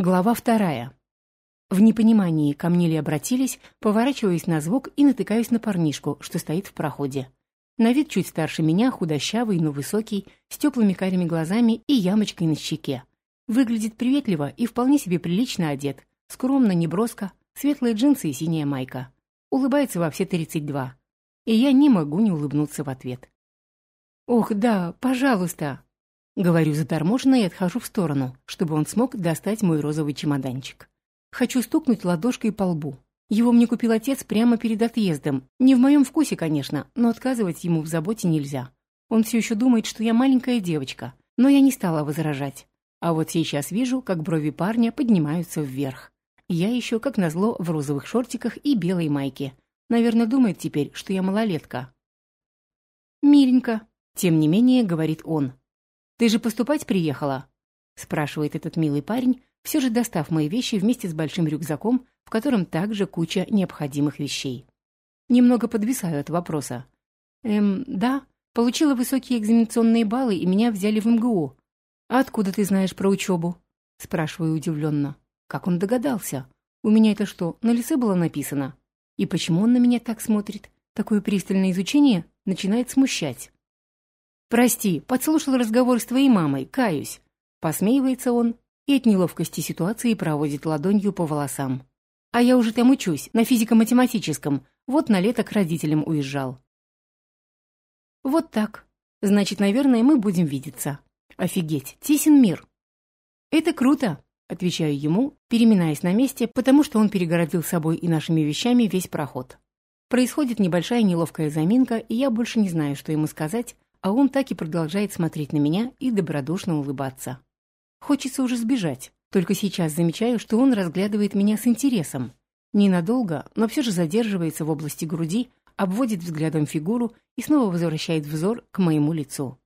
Глава вторая. В непонимании ко мне ли обратились, поворачиваясь на звук и натыкаюсь на парнишку, что стоит в проходе. На вид чуть старше меня, худощавый, но высокий, с теплыми карими глазами и ямочкой на щеке. Выглядит приветливо и вполне себе прилично одет. Скромно, неброско, светлые джинсы и синяя майка. Улыбается во все 32. И я не могу не улыбнуться в ответ. «Ох, да, пожалуйста!» Говорю заторможенно и отхожу в сторону, чтобы он смог достать мой розовый чемоданчик. Хочу стукнуть ладошкой по лбу. Его мне купил отец прямо перед отъездом. Не в моем вкусе, конечно, но отказывать ему в заботе нельзя. Он все еще думает, что я маленькая девочка, но я не стала возражать. А вот сейчас вижу, как брови парня поднимаются вверх. Я еще, как назло, в розовых шортиках и белой майке. Наверное, думает теперь, что я малолетка. «Миленько», — тем не менее, говорит он, «Ты же поступать приехала?» — спрашивает этот милый парень, все же достав мои вещи вместе с большим рюкзаком, в котором также куча необходимых вещей. Немного подвисаю от вопроса. «Эм, да, получила высокие экзаменационные баллы, и меня взяли в МГУ. А откуда ты знаешь про учебу?» — спрашиваю удивленно. «Как он догадался? У меня это что, на лице было написано? И почему он на меня так смотрит? Такое пристальное изучение начинает смущать». «Прости, подслушал разговор с твоей мамой, каюсь». Посмеивается он и от неловкости ситуации проводит ладонью по волосам. «А я уже там учусь, на физико-математическом, вот на лето к родителям уезжал». «Вот так. Значит, наверное, мы будем видеться. Офигеть, тесен мир». «Это круто», — отвечаю ему, переминаясь на месте, потому что он перегородил собой и нашими вещами весь проход. Происходит небольшая неловкая заминка, и я больше не знаю, что ему сказать, а он так и продолжает смотреть на меня и добродушно улыбаться. Хочется уже сбежать, только сейчас замечаю, что он разглядывает меня с интересом. Ненадолго, но все же задерживается в области груди, обводит взглядом фигуру и снова возвращает взор к моему лицу.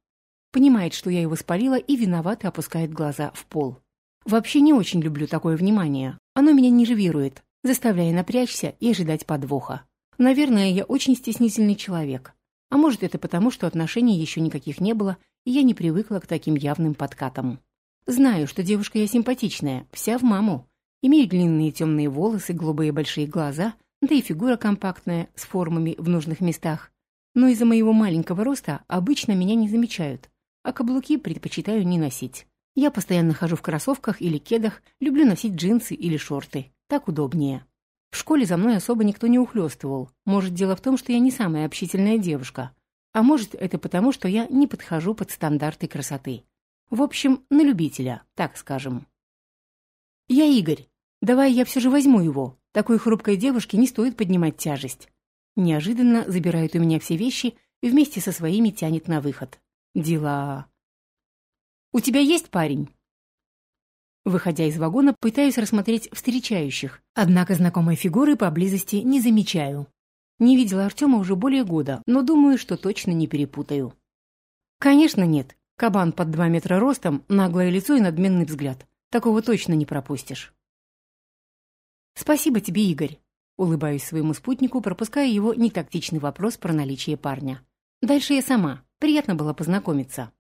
Понимает, что я его спалила и виновато опускает глаза в пол. Вообще не очень люблю такое внимание. Оно меня нервирует, заставляя напрячься и ожидать подвоха. Наверное, я очень стеснительный человек. А может, это потому, что отношений еще никаких не было, и я не привыкла к таким явным подкатам. Знаю, что девушка я симпатичная, вся в маму. Имею длинные темные волосы, голубые большие глаза, да и фигура компактная, с формами в нужных местах. Но из-за моего маленького роста обычно меня не замечают, а каблуки предпочитаю не носить. Я постоянно хожу в кроссовках или кедах, люблю носить джинсы или шорты. Так удобнее. В школе за мной особо никто не ухлёстывал. Может, дело в том, что я не самая общительная девушка. А может, это потому, что я не подхожу под стандарты красоты. В общем, на любителя, так скажем. Я Игорь. Давай я все же возьму его. Такой хрупкой девушке не стоит поднимать тяжесть. Неожиданно забирает у меня все вещи и вместе со своими тянет на выход. Дела. «У тебя есть парень?» Выходя из вагона, пытаюсь рассмотреть встречающих, однако знакомой фигуры поблизости не замечаю. Не видела Артема уже более года, но думаю, что точно не перепутаю. Конечно, нет. Кабан под два метра ростом, наглое лицо и надменный взгляд. Такого точно не пропустишь. «Спасибо тебе, Игорь», — улыбаюсь своему спутнику, пропуская его нетактичный вопрос про наличие парня. «Дальше я сама. Приятно было познакомиться».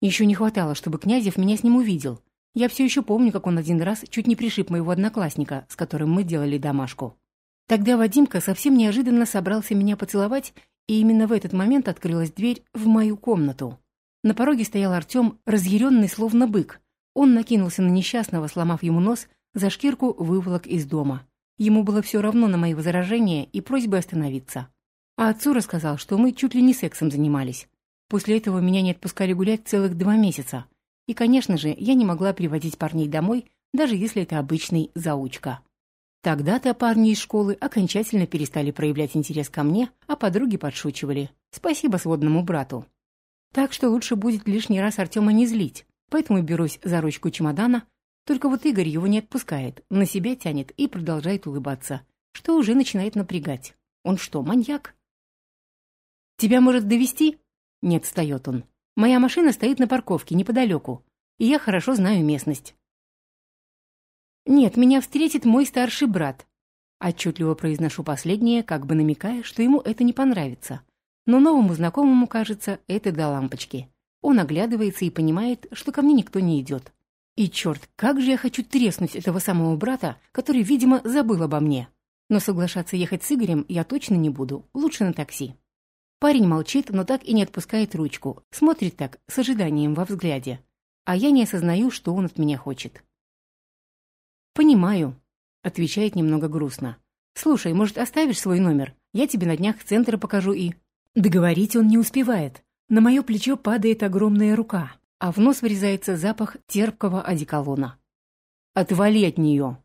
Еще не хватало, чтобы Князев меня с ним увидел. Я все еще помню, как он один раз чуть не пришиб моего одноклассника, с которым мы делали домашку. Тогда Вадимка совсем неожиданно собрался меня поцеловать, и именно в этот момент открылась дверь в мою комнату. На пороге стоял Артем, разъяренный словно бык. Он накинулся на несчастного, сломав ему нос, за шкирку выволок из дома. Ему было все равно на мои возражения и просьбы остановиться. А отцу рассказал, что мы чуть ли не сексом занимались. После этого меня не отпускали гулять целых два месяца — и, конечно же, я не могла приводить парней домой, даже если это обычный заучка. Тогда-то парни из школы окончательно перестали проявлять интерес ко мне, а подруги подшучивали. Спасибо сводному брату. Так что лучше будет лишний раз Артема не злить, поэтому берусь за ручку чемодана, только вот Игорь его не отпускает, на себя тянет и продолжает улыбаться, что уже начинает напрягать. Он что, маньяк? «Тебя может довести? не отстает он. Моя машина стоит на парковке неподалеку, и я хорошо знаю местность. «Нет, меня встретит мой старший брат», Отчетливо произношу последнее, как бы намекая, что ему это не понравится. Но новому знакомому, кажется, это до лампочки. Он оглядывается и понимает, что ко мне никто не идет. И черт, как же я хочу треснуть этого самого брата, который, видимо, забыл обо мне. Но соглашаться ехать с Игорем я точно не буду, лучше на такси. Парень молчит, но так и не отпускает ручку, смотрит так, с ожиданием во взгляде. А я не осознаю, что он от меня хочет. «Понимаю», — отвечает немного грустно. «Слушай, может, оставишь свой номер? Я тебе на днях центра покажу и...» Договорить он не успевает. На мое плечо падает огромная рука, а в нос врезается запах терпкого одеколона. «Отвали от нее!»